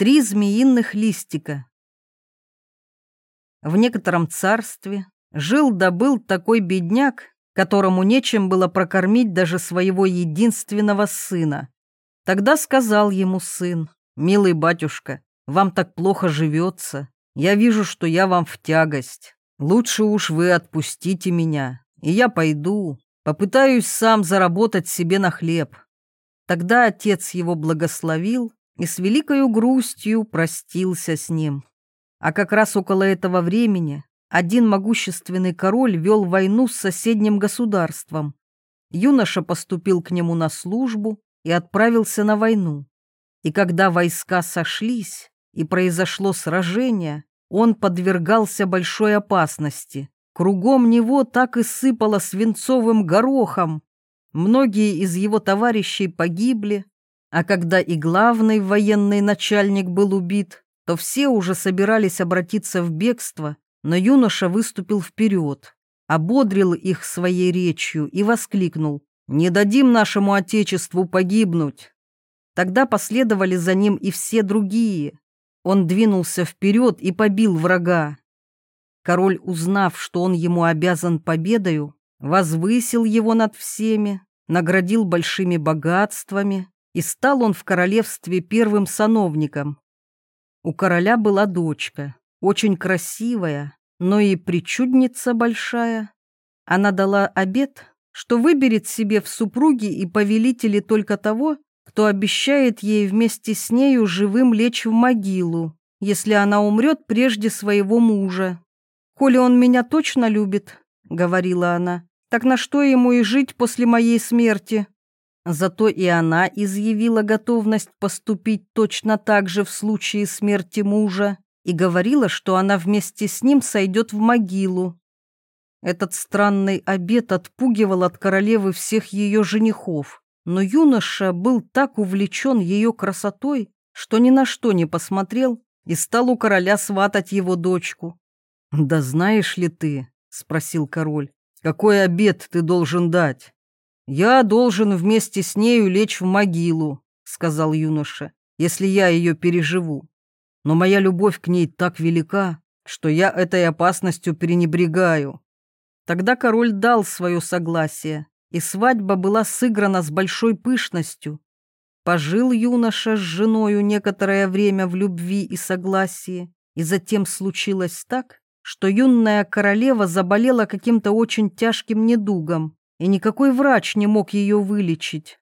Три змеиных листика. В некотором царстве жил да такой бедняк, которому нечем было прокормить даже своего единственного сына. Тогда сказал ему сын, «Милый батюшка, вам так плохо живется. Я вижу, что я вам в тягость. Лучше уж вы отпустите меня, и я пойду, попытаюсь сам заработать себе на хлеб». Тогда отец его благословил и с великою грустью простился с ним. А как раз около этого времени один могущественный король вел войну с соседним государством. Юноша поступил к нему на службу и отправился на войну. И когда войска сошлись и произошло сражение, он подвергался большой опасности. Кругом него так и сыпало свинцовым горохом. Многие из его товарищей погибли, а когда и главный военный начальник был убит, то все уже собирались обратиться в бегство, но юноша выступил вперед, ободрил их своей речью и воскликнул «Не дадим нашему Отечеству погибнуть!» Тогда последовали за ним и все другие. Он двинулся вперед и побил врага. Король, узнав, что он ему обязан победою, возвысил его над всеми, наградил большими богатствами, и стал он в королевстве первым сановником. У короля была дочка, очень красивая, но и причудница большая. Она дала обет, что выберет себе в супруги и повелители только того, кто обещает ей вместе с нею живым лечь в могилу, если она умрет прежде своего мужа. «Коли он меня точно любит», — говорила она, — «так на что ему и жить после моей смерти?» Зато и она изъявила готовность поступить точно так же в случае смерти мужа и говорила, что она вместе с ним сойдет в могилу. Этот странный обет отпугивал от королевы всех ее женихов, но юноша был так увлечен ее красотой, что ни на что не посмотрел и стал у короля сватать его дочку. «Да знаешь ли ты, — спросил король, — какой обет ты должен дать?» «Я должен вместе с нею лечь в могилу», — сказал юноша, «если я ее переживу. Но моя любовь к ней так велика, что я этой опасностью пренебрегаю». Тогда король дал свое согласие, и свадьба была сыграна с большой пышностью. Пожил юноша с женою некоторое время в любви и согласии, и затем случилось так, что юная королева заболела каким-то очень тяжким недугом, и никакой врач не мог ее вылечить.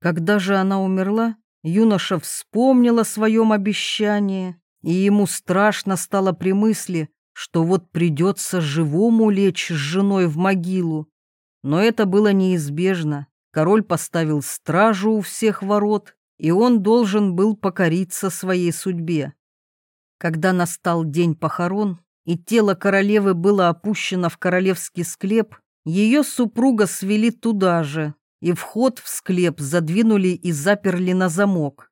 Когда же она умерла, юноша вспомнил о своем обещании, и ему страшно стало при мысли, что вот придется живому лечь с женой в могилу. Но это было неизбежно. Король поставил стражу у всех ворот, и он должен был покориться своей судьбе. Когда настал день похорон, и тело королевы было опущено в королевский склеп, ее супруга свели туда же, и вход в склеп задвинули и заперли на замок.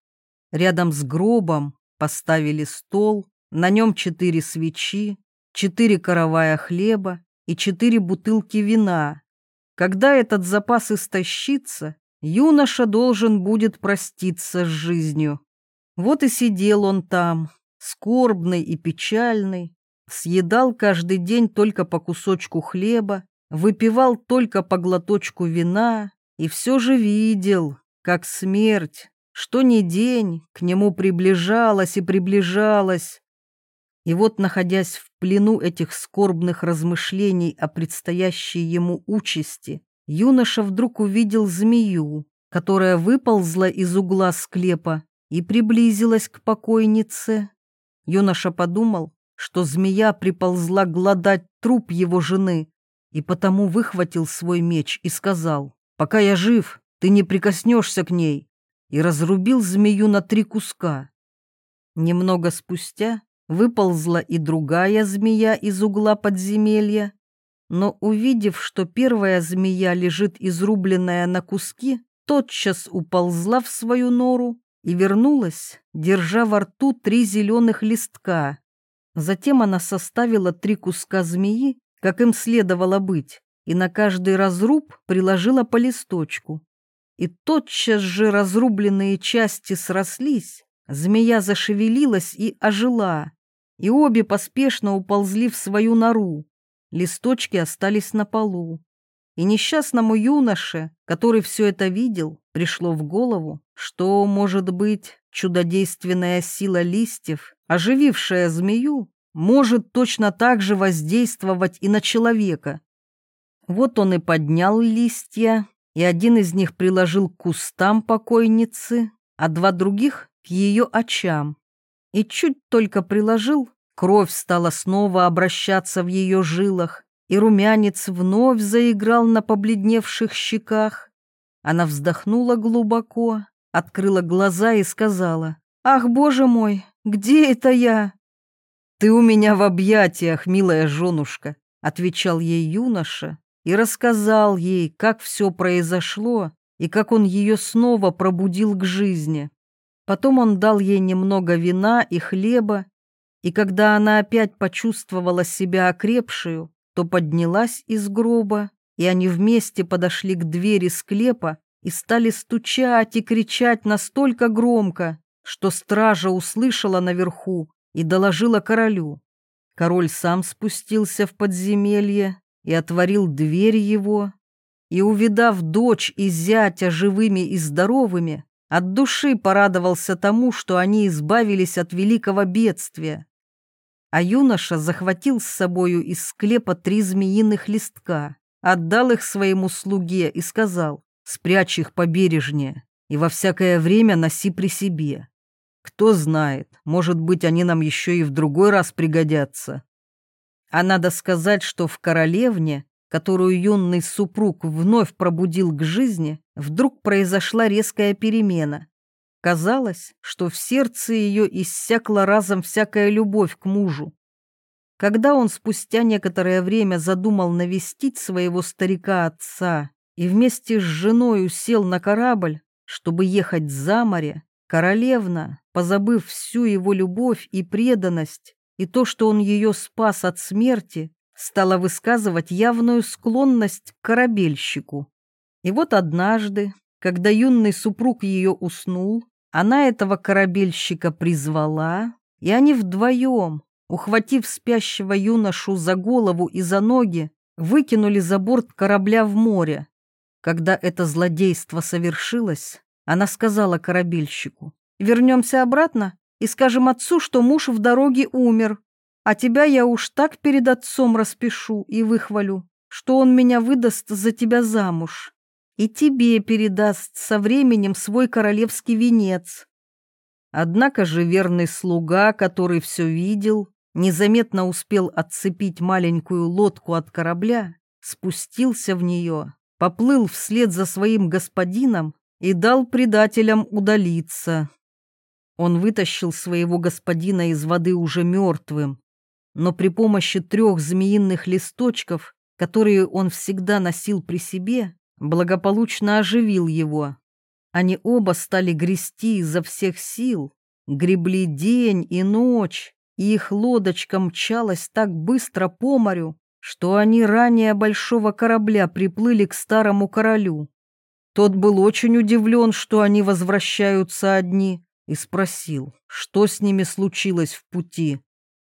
Рядом с гробом поставили стол, на нем четыре свечи, четыре каравая хлеба и четыре бутылки вина. Когда этот запас истощится, юноша должен будет проститься с жизнью. Вот и сидел он там, скорбный и печальный, съедал каждый день только по кусочку хлеба выпивал только по глоточку вина и все же видел, как смерть, что ни день, к нему приближалась и приближалась. И вот, находясь в плену этих скорбных размышлений о предстоящей ему участи, юноша вдруг увидел змею, которая выползла из угла склепа и приблизилась к покойнице. Юноша подумал, что змея приползла гладать труп его жены, и потому выхватил свой меч и сказал, «Пока я жив, ты не прикоснешься к ней», и разрубил змею на три куска. Немного спустя выползла и другая змея из угла подземелья, но, увидев, что первая змея лежит изрубленная на куски, тотчас уползла в свою нору и вернулась, держа во рту три зеленых листка. Затем она составила три куска змеи как им следовало быть, и на каждый разруб приложила по листочку. И тотчас же разрубленные части срослись, змея зашевелилась и ожила, и обе поспешно уползли в свою нору. Листочки остались на полу. И несчастному юноше, который все это видел, пришло в голову, что, может быть, чудодейственная сила листьев, оживившая змею, может точно так же воздействовать и на человека. Вот он и поднял листья, и один из них приложил к кустам покойницы, а два других — к ее очам. И чуть только приложил, кровь стала снова обращаться в ее жилах, и румянец вновь заиграл на побледневших щеках. Она вздохнула глубоко, открыла глаза и сказала, «Ах, боже мой, где это я?» «Ты у меня в объятиях, милая женушка», — отвечал ей юноша и рассказал ей, как все произошло и как он ее снова пробудил к жизни. Потом он дал ей немного вина и хлеба, и когда она опять почувствовала себя окрепшую, то поднялась из гроба, и они вместе подошли к двери склепа и стали стучать и кричать настолько громко, что стража услышала наверху и доложила королю. Король сам спустился в подземелье и отворил дверь его, и, увидав дочь и зятя живыми и здоровыми, от души порадовался тому, что они избавились от великого бедствия. А юноша захватил с собою из склепа три змеиных листка, отдал их своему слуге и сказал, спрячь их побережнее и во всякое время носи при себе. Кто знает, может быть, они нам еще и в другой раз пригодятся. А надо сказать, что в королевне, которую юный супруг вновь пробудил к жизни, вдруг произошла резкая перемена. Казалось, что в сердце ее иссякла разом всякая любовь к мужу. Когда он спустя некоторое время задумал навестить своего старика-отца и вместе с женой сел на корабль, чтобы ехать за море, королевна, позабыв всю его любовь и преданность, и то, что он ее спас от смерти, стала высказывать явную склонность к корабельщику. И вот однажды, когда юный супруг ее уснул, она этого корабельщика призвала, и они вдвоем, ухватив спящего юношу за голову и за ноги, выкинули за борт корабля в море. Когда это злодейство совершилось, она сказала корабельщику, «Вернемся обратно и скажем отцу, что муж в дороге умер, а тебя я уж так перед отцом распишу и выхвалю, что он меня выдаст за тебя замуж, и тебе передаст со временем свой королевский венец». Однако же верный слуга, который все видел, незаметно успел отцепить маленькую лодку от корабля, спустился в нее, поплыл вслед за своим господином и дал предателям удалиться. Он вытащил своего господина из воды уже мертвым, но при помощи трех змеиных листочков, которые он всегда носил при себе, благополучно оживил его. Они оба стали грести изо всех сил, гребли день и ночь, и их лодочка мчалась так быстро по морю, что они ранее большого корабля приплыли к старому королю. Тот был очень удивлен, что они возвращаются одни, и спросил, что с ними случилось в пути.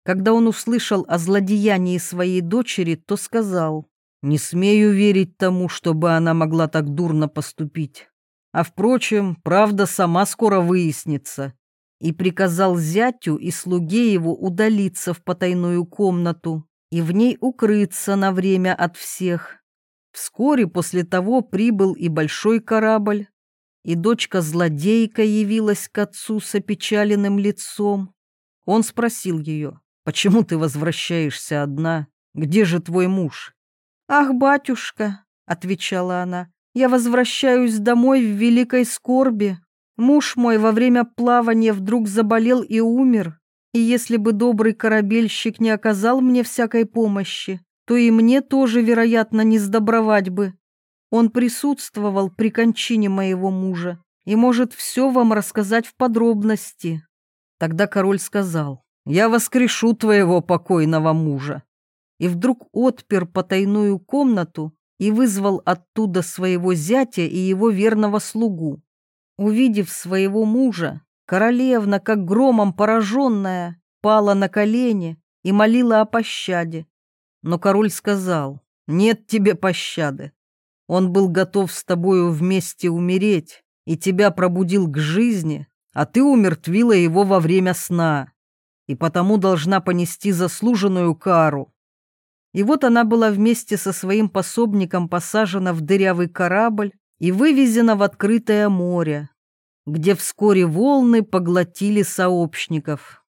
Когда он услышал о злодеянии своей дочери, то сказал, «Не смею верить тому, чтобы она могла так дурно поступить. А, впрочем, правда сама скоро выяснится». И приказал зятю и слуге его удалиться в потайную комнату и в ней укрыться на время от всех. Вскоре после того прибыл и большой корабль, и дочка-злодейка явилась к отцу с опечаленным лицом. Он спросил ее, «Почему ты возвращаешься одна? Где же твой муж?» «Ах, батюшка», — отвечала она, «я возвращаюсь домой в великой скорби. Муж мой во время плавания вдруг заболел и умер, и если бы добрый корабельщик не оказал мне всякой помощи, то и мне тоже, вероятно, не сдобровать бы. Он присутствовал при кончине моего мужа и может все вам рассказать в подробности. Тогда король сказал, я воскрешу твоего покойного мужа. И вдруг отпер потайную комнату и вызвал оттуда своего зятя и его верного слугу. Увидев своего мужа, Королевна, как громом пораженная, пала на колени и молила о пощаде. Но король сказал, нет тебе пощады. Он был готов с тобою вместе умереть и тебя пробудил к жизни, а ты умертвила его во время сна, и потому должна понести заслуженную кару. И вот она была вместе со своим пособником посажена в дырявый корабль и вывезена в открытое море, где вскоре волны поглотили сообщников.